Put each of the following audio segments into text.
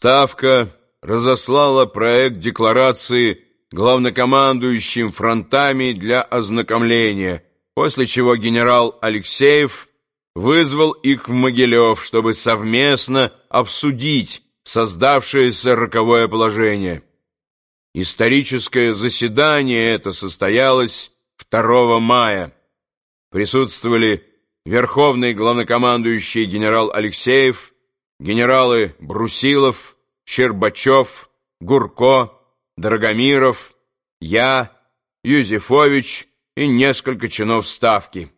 Ставка разослала проект декларации главнокомандующим фронтами для ознакомления, после чего генерал Алексеев вызвал их в Могилев, чтобы совместно обсудить создавшееся роковое положение. Историческое заседание это состоялось 2 мая. Присутствовали верховный главнокомандующий генерал Алексеев, генералы Брусилов, Щербачев, Гурко, Драгомиров, я, Юзефович и несколько чинов Ставки.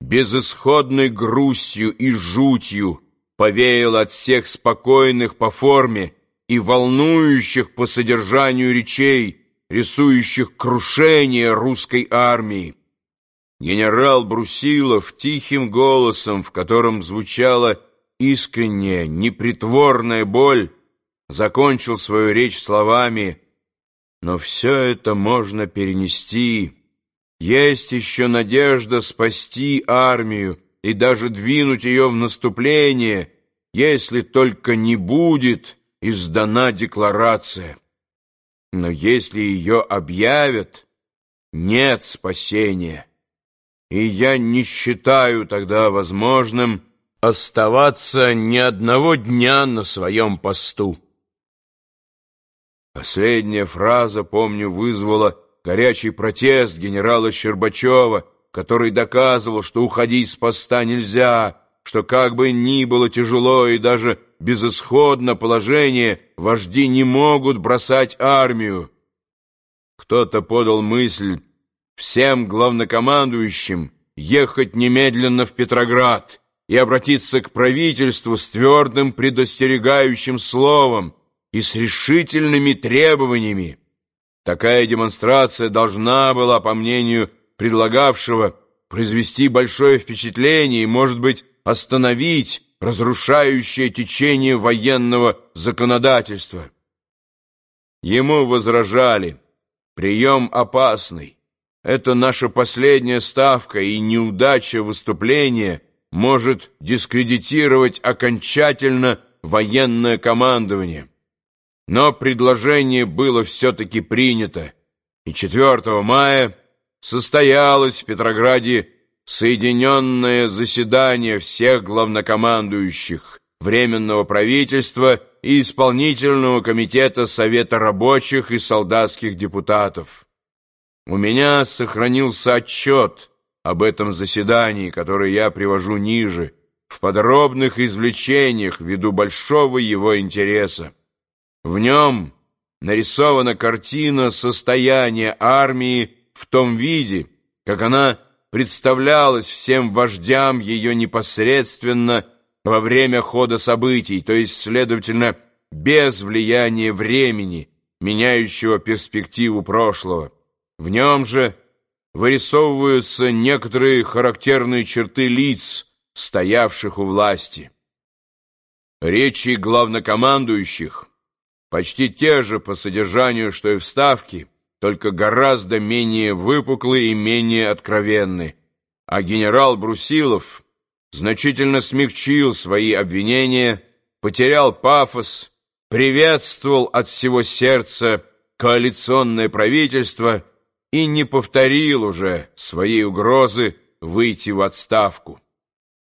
Безысходной грустью и жутью повеял от всех спокойных по форме и волнующих по содержанию речей, рисующих крушение русской армии. Генерал Брусилов тихим голосом, в котором звучала искренняя, непритворная боль, закончил свою речь словами «Но все это можно перенести. Есть еще надежда спасти армию и даже двинуть ее в наступление, если только не будет издана декларация. Но если ее объявят, нет спасения» и я не считаю тогда возможным оставаться ни одного дня на своем посту. Последняя фраза, помню, вызвала горячий протест генерала Щербачева, который доказывал, что уходить с поста нельзя, что как бы ни было тяжело и даже безысходно положение, вожди не могут бросать армию. Кто-то подал мысль, всем главнокомандующим ехать немедленно в Петроград и обратиться к правительству с твердым предостерегающим словом и с решительными требованиями. Такая демонстрация должна была, по мнению предлагавшего, произвести большое впечатление и, может быть, остановить разрушающее течение военного законодательства. Ему возражали, прием опасный, это наша последняя ставка, и неудача выступления может дискредитировать окончательно военное командование. Но предложение было все-таки принято, и 4 мая состоялось в Петрограде соединенное заседание всех главнокомандующих Временного правительства и Исполнительного комитета Совета рабочих и солдатских депутатов. У меня сохранился отчет об этом заседании, который я привожу ниже, в подробных извлечениях ввиду большого его интереса. В нем нарисована картина состояния армии в том виде, как она представлялась всем вождям ее непосредственно во время хода событий, то есть, следовательно, без влияния времени, меняющего перспективу прошлого. В нем же вырисовываются некоторые характерные черты лиц, стоявших у власти. Речи главнокомандующих почти те же по содержанию, что и вставки, только гораздо менее выпуклые и менее откровенны, а генерал Брусилов значительно смягчил свои обвинения, потерял пафос, приветствовал от всего сердца коалиционное правительство и не повторил уже своей угрозы выйти в отставку.